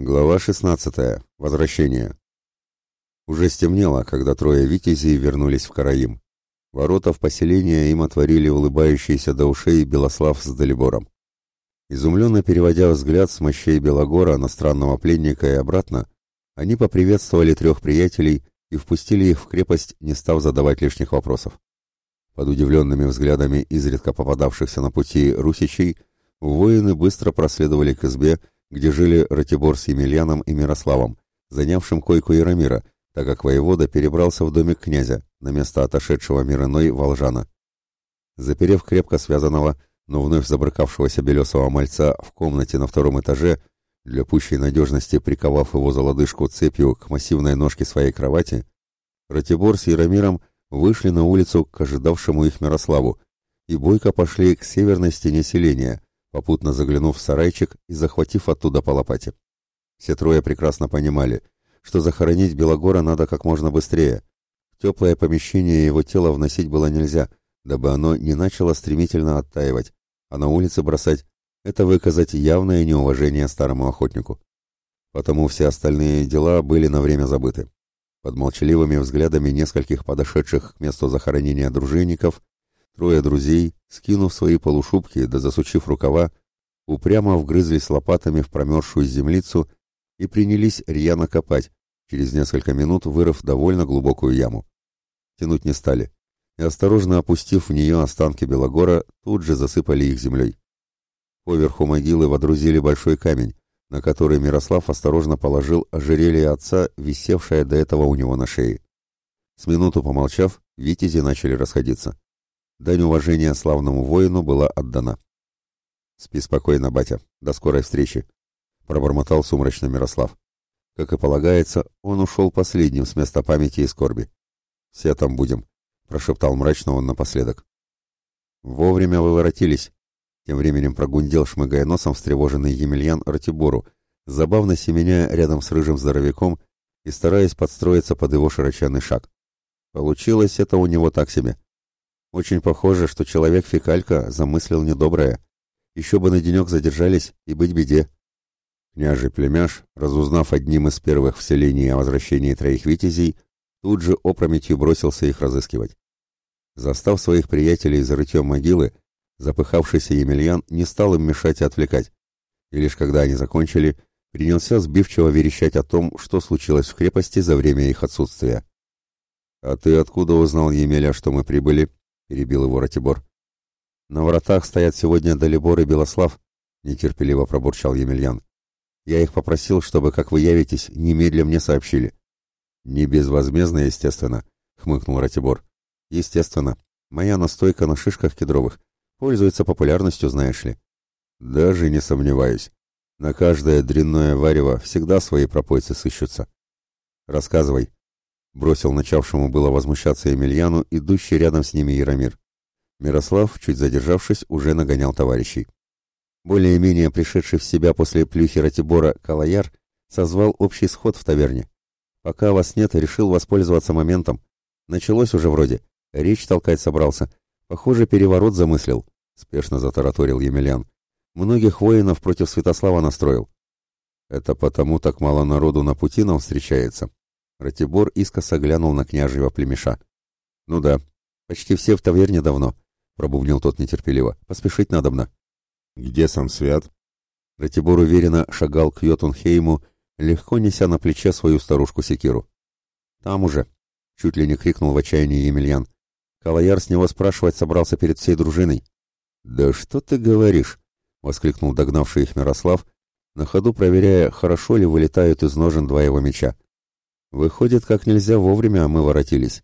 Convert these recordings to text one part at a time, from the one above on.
Глава 16. Возвращение. Уже стемнело, когда трое витязей вернулись в Караим. Ворота в поселение им отворили улыбающиеся до ушей Белослав с Далибором. Изумленно переводя взгляд с мощей Белогора на странного пленника и обратно, они поприветствовали трех приятелей и впустили их в крепость, не став задавать лишних вопросов. Под удивленными взглядами изредка попадавшихся на пути русичей, воины быстро проследовали к избе, где жили Ратибор с Емельяном и Мирославом, занявшим койку Яромира, так как воевода перебрался в домик князя, на место отошедшего Мириной Волжана. Заперев крепко связанного, но вновь забрыкавшегося белесого мальца в комнате на втором этаже, для пущей надежности приковав его за лодыжку цепью к массивной ножке своей кровати, Ратибор с Яромиром вышли на улицу к ожидавшему их Мирославу, и бойко пошли к северной стене селения, попутно заглянув в сарайчик и захватив оттуда по лопате. Все трое прекрасно понимали, что захоронить Белогора надо как можно быстрее. В теплое помещение его тела вносить было нельзя, дабы оно не начало стремительно оттаивать, а на улице бросать — это выказать явное неуважение старому охотнику. Потому все остальные дела были на время забыты. Под молчаливыми взглядами нескольких подошедших к месту захоронения дружинников Трое друзей, скинув свои полушубки да засучив рукава, упрямо вгрызлись лопатами в промерзшую землицу и принялись рьяно копать, через несколько минут вырыв довольно глубокую яму. Тянуть не стали, и осторожно опустив в нее останки Белогора, тут же засыпали их землей. Поверху могилы водрузили большой камень, на который Мирослав осторожно положил ожерелье отца, висевшее до этого у него на шее. С минуту помолчав, витязи начали расходиться. Дань уважения славному воину была отдана. «Спи спокойно, батя. До скорой встречи», — пробормотал сумрачно Мирослав. Как и полагается, он ушел последним с места памяти и скорби. «Все там будем», — прошептал мрачно он напоследок. «Вовремя вы воротились», — тем временем прогундел, шмыгая носом, встревоженный Емельян Артибору, забавно семеня рядом с рыжим здоровяком и стараясь подстроиться под его широченный шаг. Получилось это у него так себе. Очень похоже, что человек-фекалька замыслил недоброе. Еще бы на денек задержались и быть беде. Княжий племяш, разузнав одним из первых в селении о возвращении троих витязей, тут же опрометью бросился их разыскивать. Застав своих приятелей за рытьем могилы, запыхавшийся Емельян не стал им мешать и отвлекать, и лишь когда они закончили, принялся сбивчиво верещать о том, что случилось в крепости за время их отсутствия. «А ты откуда узнал, Емеля, что мы прибыли?» — перебил его Ратибор. «На вратах стоят сегодня Далибор и Белослав», — нетерпеливо пробурчал Емельян. «Я их попросил, чтобы, как вы явитесь, немедля мне сообщили». «Не безвозмездно, естественно», — хмыкнул Ратибор. «Естественно. Моя настойка на шишках кедровых. Пользуется популярностью, знаешь ли». «Даже не сомневаюсь. На каждое дрянное варево всегда свои пропойцы сыщутся». «Рассказывай», Бросил начавшему было возмущаться Емельяну, идущий рядом с ними Яромир. Мирослав, чуть задержавшись, уже нагонял товарищей. Более-менее пришедший в себя после плюхи Ратибора Калаяр созвал общий сход в таверне. Пока вас нет, решил воспользоваться моментом. Началось уже вроде. Речь толкать собрался. Похоже, переворот замыслил, — спешно затараторил Емельян. Многих воинов против Святослава настроил. Это потому так мало народу на пути нам встречается, Ратибор искоса глянул на княжьего племеша. «Ну да, почти все в таверне давно», — пробубнил тот нетерпеливо. «Поспешить надобно». «Где сам Свят?» Ратибор уверенно шагал к Йотунхейму, легко неся на плече свою старушку Секиру. «Там уже!» — чуть ли не крикнул в отчаянии Емельян. Калаяр с него спрашивать собрался перед всей дружиной. «Да что ты говоришь?» — воскликнул догнавший их Мирослав, на ходу проверяя, хорошо ли вылетают из ножен два его меча. Выходит, как нельзя вовремя а мы воротились.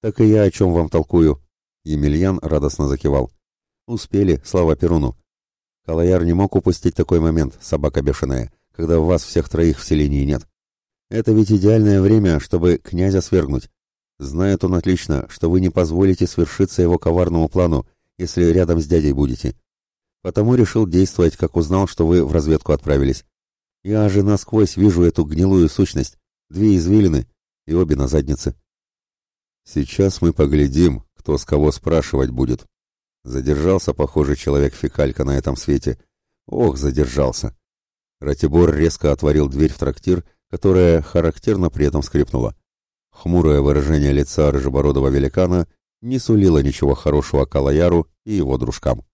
Так и я о чем вам толкую. Емельян радостно закивал. Успели, слава Перуну. Калаяр не мог упустить такой момент, собака бешеная, когда у вас всех троих в селении нет. Это ведь идеальное время, чтобы князя свергнуть. Знает он отлично, что вы не позволите свершиться его коварному плану, если рядом с дядей будете. Потому решил действовать, как узнал, что вы в разведку отправились. Я же насквозь вижу эту гнилую сущность, Две извилины и обе на заднице. Сейчас мы поглядим, кто с кого спрашивать будет. Задержался, похоже, человек-фекалька на этом свете. Ох, задержался. Ратибор резко отворил дверь в трактир, которая характерно при этом скрипнула. Хмурое выражение лица рыжебородого великана не сулило ничего хорошего Калаяру и его дружкам.